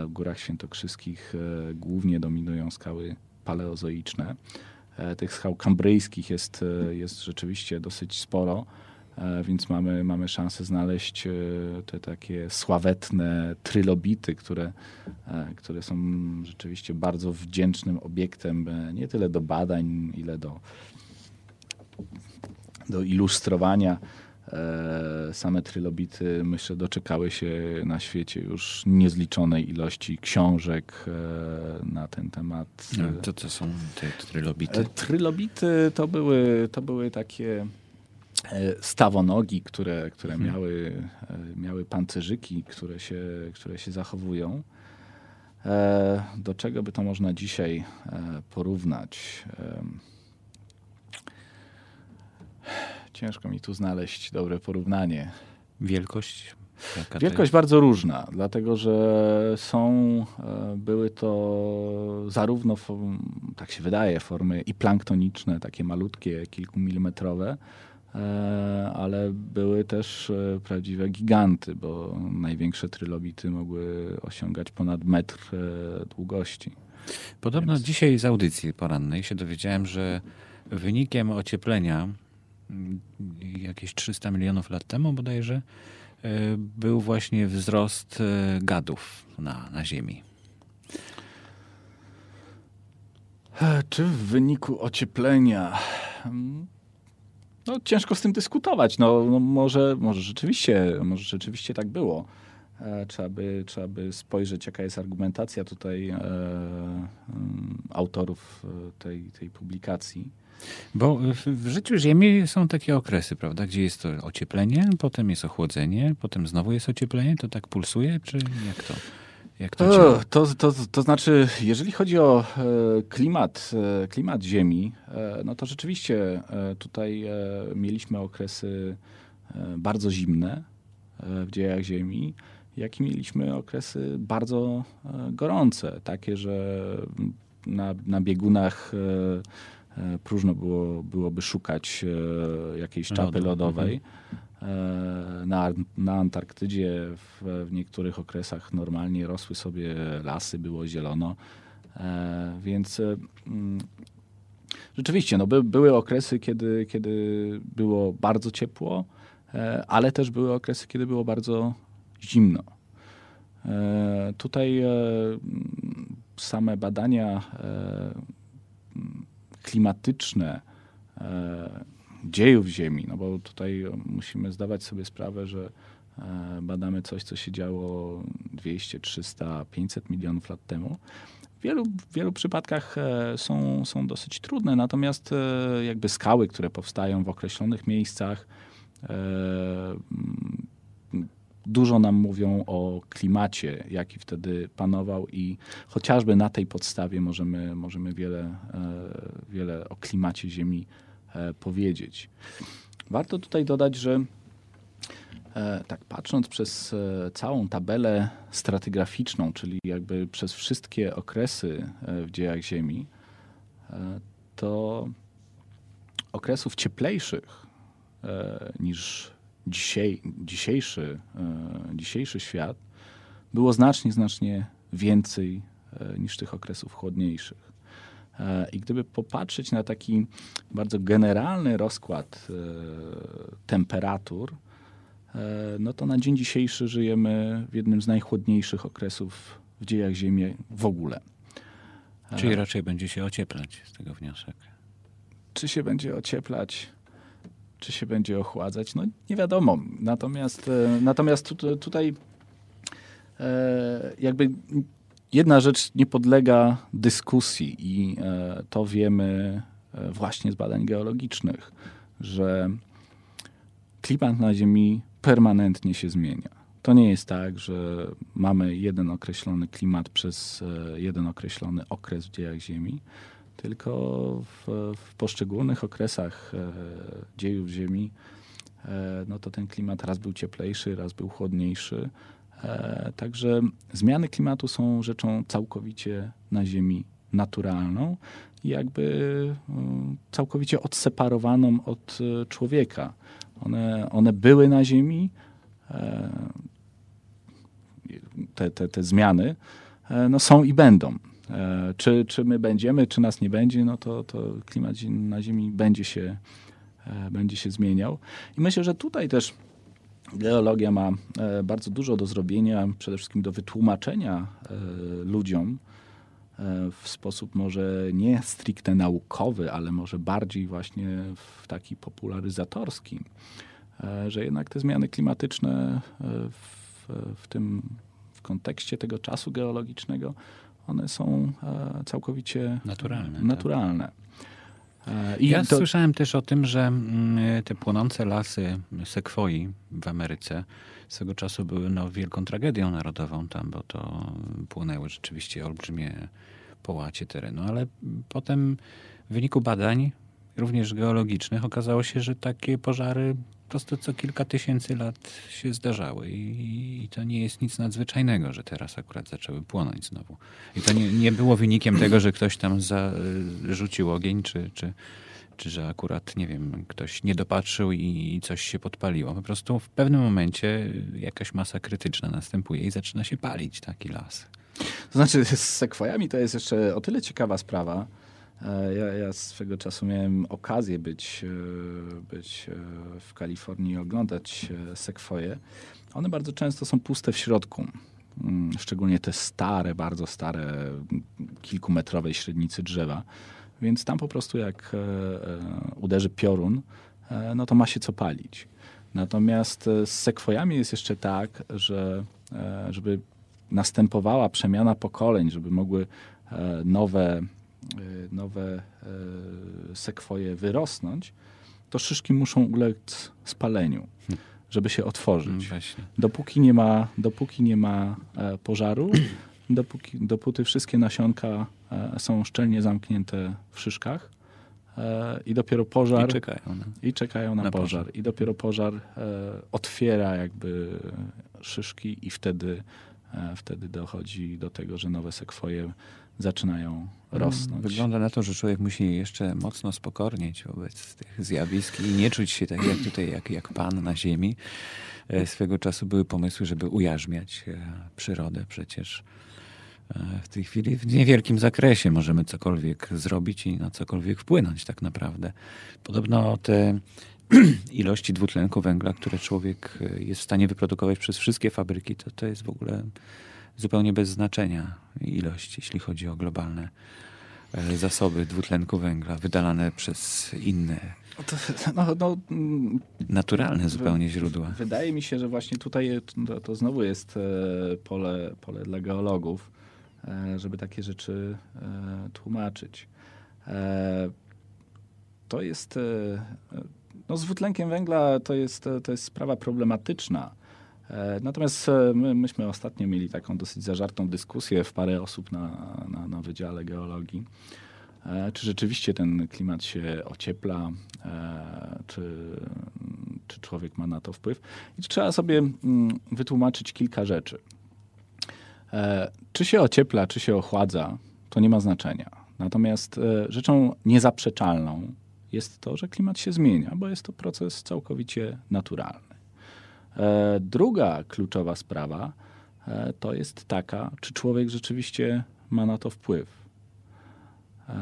w Górach Świętokrzyskich głównie dominują skały paleozoiczne. E, tych skał kambryjskich jest, e, jest rzeczywiście dosyć sporo, e, więc mamy, mamy szansę znaleźć te takie sławetne trylobity, które, które są rzeczywiście bardzo wdzięcznym obiektem nie tyle do badań, ile do, do ilustrowania E, same trylobity, myślę, doczekały się na świecie już niezliczonej ilości książek e, na ten temat. Co to są te trylobity? E, trylobity to były, to były takie stawonogi, które, które hmm. miały, miały pancerzyki, które się, które się zachowują. Do czego by to można dzisiaj porównać? Ciężko mi tu znaleźć dobre porównanie. Wielkość? Wielkość bardzo różna, dlatego że są, e, były to zarówno, tak się wydaje, formy i planktoniczne, takie malutkie, kilkumilimetrowe, e, ale były też e, prawdziwe giganty, bo największe trylobity mogły osiągać ponad metr długości. Podobno Więc... dzisiaj z audycji porannej się dowiedziałem, że wynikiem ocieplenia jakieś 300 milionów lat temu bodajże, e, był właśnie wzrost e, gadów na, na Ziemi. E, czy w wyniku ocieplenia? No, ciężko z tym dyskutować. No, no może, może, rzeczywiście, może rzeczywiście tak było. Trzeba by, trzeba by spojrzeć, jaka jest argumentacja tutaj e, autorów tej, tej publikacji. Bo w życiu Ziemi są takie okresy, prawda, gdzie jest to ocieplenie, potem jest ochłodzenie, potem znowu jest ocieplenie, to tak pulsuje, czy jak to? Jak to, to, to, to, znaczy, jeżeli chodzi o e, klimat, e, klimat Ziemi, e, no to rzeczywiście tutaj mieliśmy okresy bardzo zimne w dziejach Ziemi, jak i mieliśmy okresy bardzo gorące, takie, że na, na biegunach próżno było, byłoby szukać jakiejś czapy lodowej. E, na, na Antarktydzie w, w niektórych okresach normalnie rosły sobie lasy, było zielono. Więc mm, rzeczywiście, no by, były okresy, kiedy, kiedy było bardzo ciepło, ale też były okresy, kiedy było bardzo zimno. Tutaj same badania klimatyczne e, dziejów Ziemi, no bo tutaj musimy zdawać sobie sprawę, że e, badamy coś, co się działo 200, 300, 500 milionów lat temu. W wielu, w wielu przypadkach e, są, są dosyć trudne, natomiast jakby skały, które powstają w określonych miejscach, dużo nam mówią o klimacie, jaki wtedy panował i chociażby na tej podstawie możemy, możemy wiele, e, wiele o klimacie Ziemi e, powiedzieć. Warto tutaj dodać, że e, tak patrząc przez całą tabelę stratygraficzną, czyli jakby przez wszystkie okresy w dziejach Ziemi, to okresów cieplejszych niż dzisiaj, dzisiejszy, e, dzisiejszy świat było znacznie, znacznie więcej e, niż tych okresów chłodniejszych. E, I gdyby popatrzeć na taki bardzo generalny rozkład temperatur, no to na dzień dzisiejszy żyjemy w jednym z najchłodniejszych okresów w dziejach Ziemi w ogóle. Czyli raczej będzie się ocieplać z tego wniosek. Czy się będzie ocieplać? czy się będzie ochładzać, no nie wiadomo. Natomiast, e, natomiast tutaj e, jakby jedna rzecz nie podlega dyskusji i e, to wiemy właśnie z badań geologicznych, że klimat na Ziemi permanentnie się zmienia. To nie jest tak, że mamy jeden określony klimat przez e, jeden określony okres w dziejach Ziemi, tylko w, w poszczególnych okresach e, dziejów Ziemi e, no to ten klimat raz był cieplejszy, raz był chłodniejszy. Także zmiany klimatu są rzeczą całkowicie na Ziemi naturalną jakby całkowicie odseparowaną od człowieka. One, one były na Ziemi, te, te, te zmiany e, no, są i będą. E, czy, czy my będziemy, czy nas nie będzie, no to, to klimat na Ziemi będzie się, e, będzie się zmieniał. I myślę, że tutaj też geologia ma bardzo dużo do zrobienia, przede wszystkim do wytłumaczenia ludziom w sposób może nie stricte naukowy, ale może bardziej właśnie w taki popularyzatorski, że jednak te zmiany klimatyczne w, w tym kontekście tego czasu geologicznego one są e, całkowicie naturalne. Tak. naturalne. Tak. I ja to... słyszałem też o tym, że mm, te płonące lasy sekwoi w Ameryce swego czasu były no, wielką tragedią narodową tam, bo to płonęły rzeczywiście olbrzymie połacie terenu, ale potem w wyniku badań, również geologicznych, okazało się, że takie pożary prostu co kilka tysięcy lat się zdarzały i, i, to nie jest nic nadzwyczajnego, że teraz akurat zaczęły płonąć znowu. I to nie, nie było wynikiem tego, że ktoś tam zarzucił ogień, czy, czy, czy że akurat, nie wiem, ktoś nie dopatrzył i, i coś się podpaliło. Po prostu w pewnym momencie jakaś masa krytyczna następuje i zaczyna się palić taki las. To znaczy z sekwojami to jest jeszcze o tyle ciekawa sprawa, ja, ja swego czasu miałem okazję być, e, być e, w Kalifornii i oglądać sekwoje. One bardzo często są puste w środku. Mm, szczególnie te stare, bardzo stare, kilkumetrowej średnicy drzewa. Więc tam po prostu jak uderzy piorun, no to ma się co palić. Natomiast z sekwojami jest jeszcze tak, że żeby następowała przemiana pokoleń, żeby mogły nowe nowe y, sekwoje wyrosnąć, to szyszki muszą ulec spaleniu, żeby się otworzyć. Mm, dopóki nie ma, dopóki nie ma e, pożaru, dopóki, dopóty wszystkie nasionka e, są szczelnie zamknięte w szyszkach, e, i dopiero pożar. I czekają, no. i czekają na, na pożar. pożar. I dopiero pożar otwiera jakby szyszki, i wtedy, wtedy dochodzi do tego, że nowe sekwoje zaczynają rosnąć. Wygląda na to, że człowiek musi jeszcze mocno spokornieć wobec tych zjawisk i nie czuć się tak jak tutaj, jak, jak pan na ziemi. E, swego czasu były pomysły, żeby ujarzmiać e, przyrodę. Przecież e, w tej chwili w niewielkim zakresie możemy cokolwiek zrobić i na cokolwiek wpłynąć tak naprawdę. Podobno te ilości dwutlenku węgla, które człowiek jest w stanie wyprodukować przez wszystkie fabryki, to, to jest w ogóle zupełnie bez znaczenia ilość, jeśli chodzi o globalne e, zasoby dwutlenku węgla wydalane przez inne to, no, no, mm, naturalne zupełnie źródła. Wydaje mi się, że właśnie tutaj to, to znowu jest e, pole, pole dla geologów, e, żeby takie rzeczy tłumaczyć. To jest, no z dwutlenkiem węgla to jest, to jest sprawa problematyczna E, natomiast e, my, myśmy ostatnio mieli taką dosyć zażartą dyskusję w parę osób na, na, na Wydziale Geologii. E, czy rzeczywiście ten klimat się ociepla, czy, czy człowiek ma na to wpływ? I trzeba sobie mm, wytłumaczyć kilka rzeczy. Czy się ociepla, czy się ochładza, to nie ma znaczenia. Natomiast rzeczą niezaprzeczalną jest to, że klimat się zmienia, bo jest to proces całkowicie naturalny. E, druga kluczowa sprawa e, to jest taka, czy człowiek rzeczywiście ma na to wpływ. E,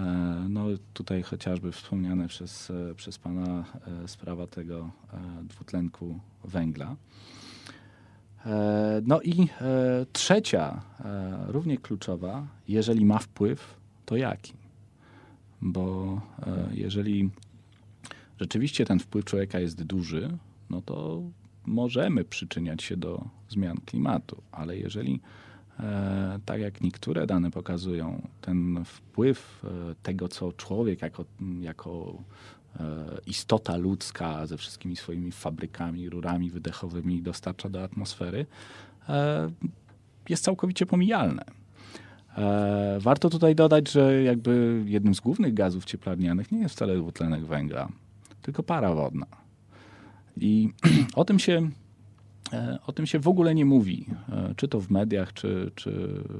no tutaj chociażby wspomniane przez, przez Pana sprawa tego dwutlenku węgla. No i trzecia, równie kluczowa, jeżeli ma wpływ, to jaki? Bo jeżeli rzeczywiście ten wpływ człowieka jest duży, no to możemy przyczyniać się do zmian klimatu, ale jeżeli e, tak jak niektóre dane pokazują, ten wpływ e, tego, co człowiek jako, jako istota ludzka ze wszystkimi swoimi fabrykami, rurami wydechowymi dostarcza do atmosfery, jest całkowicie pomijalne. Warto tutaj dodać, że jakby jednym z głównych gazów cieplarnianych nie jest wcale dwutlenek węgla, tylko para wodna. I o tym się E, o tym się w ogóle nie mówi, e, czy to w mediach, czy, czy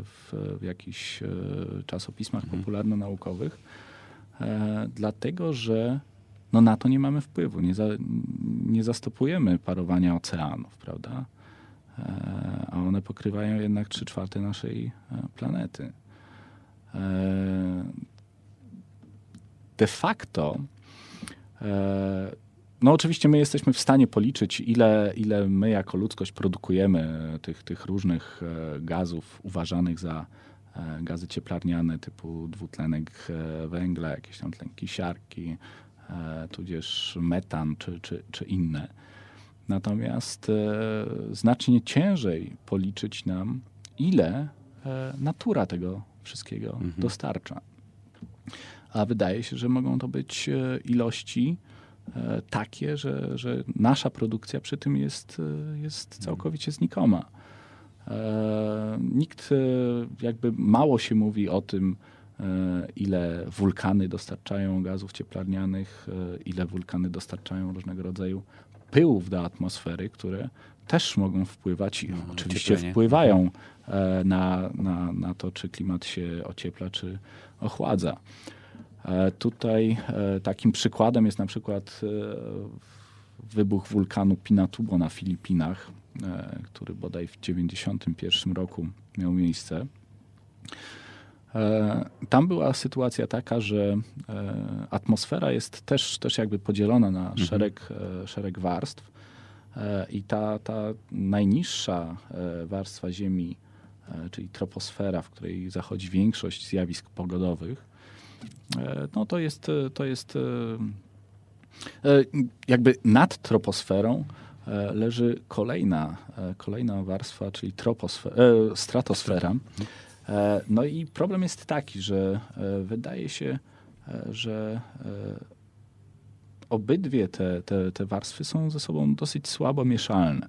w, w jakichś e, czasopismach mhm. popularno-naukowych, dlatego że no na to nie mamy wpływu. Nie, za, nie zastopujemy parowania oceanów, prawda? A one pokrywają jednak 3 czwarte naszej planety. De facto no oczywiście my jesteśmy w stanie policzyć, ile, ile my jako ludzkość produkujemy tych, tych różnych e, gazów uważanych za e, gazy cieplarniane typu dwutlenek e, węgla, jakieś tam tlenki siarki, tudzież metan czy, czy, czy inne. Natomiast znacznie ciężej policzyć nam, ile natura tego wszystkiego mhm. dostarcza. A wydaje się, że mogą to być ilości, E, takie, że, że nasza produkcja przy tym jest, e, jest całkowicie znikoma. E, nikt jakby mało się mówi o tym, ile wulkany dostarczają gazów cieplarnianych, ile wulkany dostarczają różnego rodzaju pyłów do atmosfery, które też mogą wpływać i no, oczywiście wpływają na, na, na to, czy klimat się ociepla, czy ochładza. E, tutaj e, takim przykładem jest na przykład e, wybuch wulkanu Pinatubo na Filipinach, który bodaj w 1991 roku miał miejsce. Tam była sytuacja taka, że atmosfera jest też, też jakby podzielona na mhm. szereg, szereg warstw i ta, ta najniższa warstwa Ziemi, czyli troposfera, w której zachodzi większość zjawisk pogodowych, E, no to jest, e, to jest e, jakby nad troposferą leży kolejna, kolejna warstwa, czyli stratosfera. No i problem jest taki, że wydaje się, że obydwie te, te, te warstwy są ze sobą dosyć słabo mieszalne.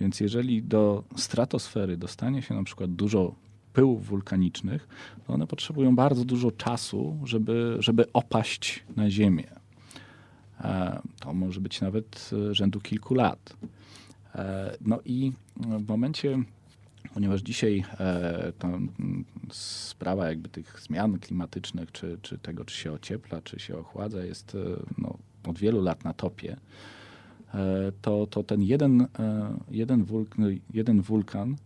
Więc jeżeli do stratosfery dostanie się na przykład dużo pyłów wulkanicznych, to one potrzebują bardzo dużo czasu, żeby, żeby opaść na Ziemię. E, to może być nawet e, rzędu kilku lat. E, no i w momencie, ponieważ dzisiaj ta sprawa jakby tych zmian klimatycznych, czy, czy tego, czy się ociepla, czy się ochładza, jest no, od wielu lat na topie, to, to ten jeden, jeden, wulk, jeden wulkan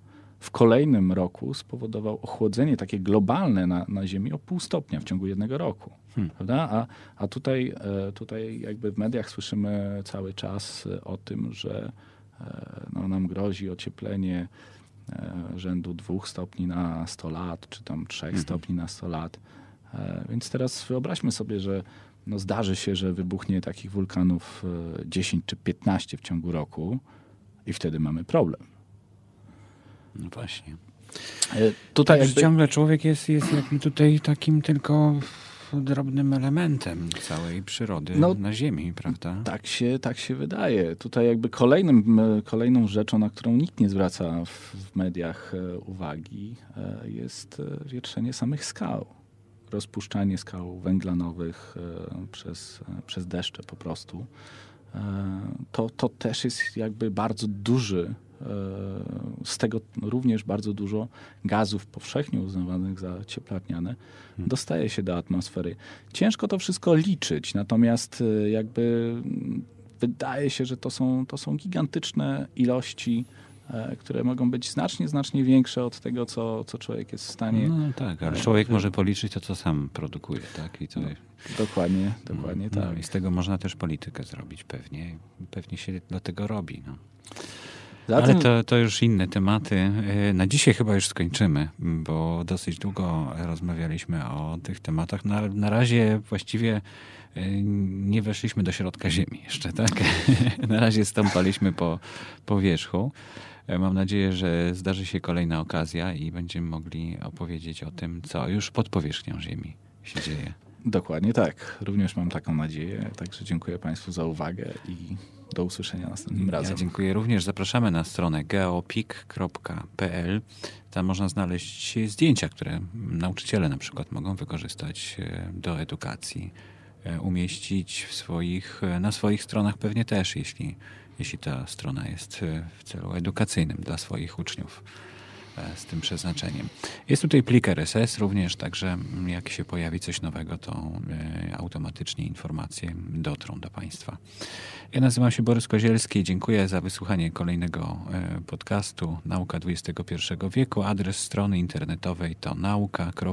w kolejnym roku spowodował ochłodzenie takie globalne na, na Ziemi o pół stopnia w ciągu jednego roku. Hmm. Prawda? A, a tutaj, e, tutaj jakby w mediach słyszymy cały czas o tym, że e, no, nam grozi ocieplenie e, rzędu dwóch stopni na 100 lat, czy tam trzech hmm. stopni na 100 lat. Więc teraz wyobraźmy sobie, że no zdarzy się, że wybuchnie takich wulkanów 10 czy 15 w ciągu roku i wtedy mamy problem. No właśnie. E, tutaj jakby... ciągle człowiek jest, jest jakby tutaj takim tylko drobnym elementem całej przyrody no, na Ziemi, prawda? Tak się, tak się wydaje. Tutaj jakby kolejnym, kolejną rzeczą, na którą nikt nie zwraca w, w mediach e, uwagi, e, jest wietrzenie samych skał. Rozpuszczanie skał węglanowych przez, przez deszcze po prostu. To, to też jest jakby bardzo duży z tego również bardzo dużo gazów powszechnie uznawanych za cieplarniane hmm. dostaje się do atmosfery. Ciężko to wszystko liczyć, natomiast e, jakby wydaje się, że to są, to są gigantyczne ilości e, które mogą być znacznie, znacznie większe od tego, co, co człowiek jest w stanie. No tak, ale człowiek może policzyć to, co sam produkuje, tak? I to... No, dokładnie, dokładnie no, tak. I z tego można też politykę zrobić pewnie. Pewnie się dlatego robi. No. Ale to, to już inne tematy. E, na dzisiaj chyba już skończymy, bo dosyć długo rozmawialiśmy o tych tematach. Na, na razie właściwie e, nie weszliśmy do środka Ziemi jeszcze, tak? Na razie stąpaliśmy po, po wierzchu. E, mam nadzieję, że zdarzy się kolejna okazja i będziemy mogli opowiedzieć o tym, co już pod powierzchnią Ziemi się dzieje. Dokładnie tak. Również mam taką nadzieję. Także dziękuję Państwu za uwagę i do usłyszenia następnym razem. Ja dziękuję również. Zapraszamy na stronę geopik.pl. Tam można znaleźć zdjęcia, które nauczyciele na przykład mogą wykorzystać e, do edukacji, e, umieścić w swoich, e, na swoich stronach pewnie też, jeśli, jeśli ta strona jest w celu edukacyjnym dla swoich uczniów z tym przeznaczeniem. Jest tutaj plik RSS również, także jak się pojawi coś nowego, to automatycznie informacje dotrą do Państwa. Ja nazywam się Borys Kozielski. Dziękuję za wysłuchanie kolejnego podcastu Nauka XXI wieku. Adres strony internetowej to nauka.fvt.pl.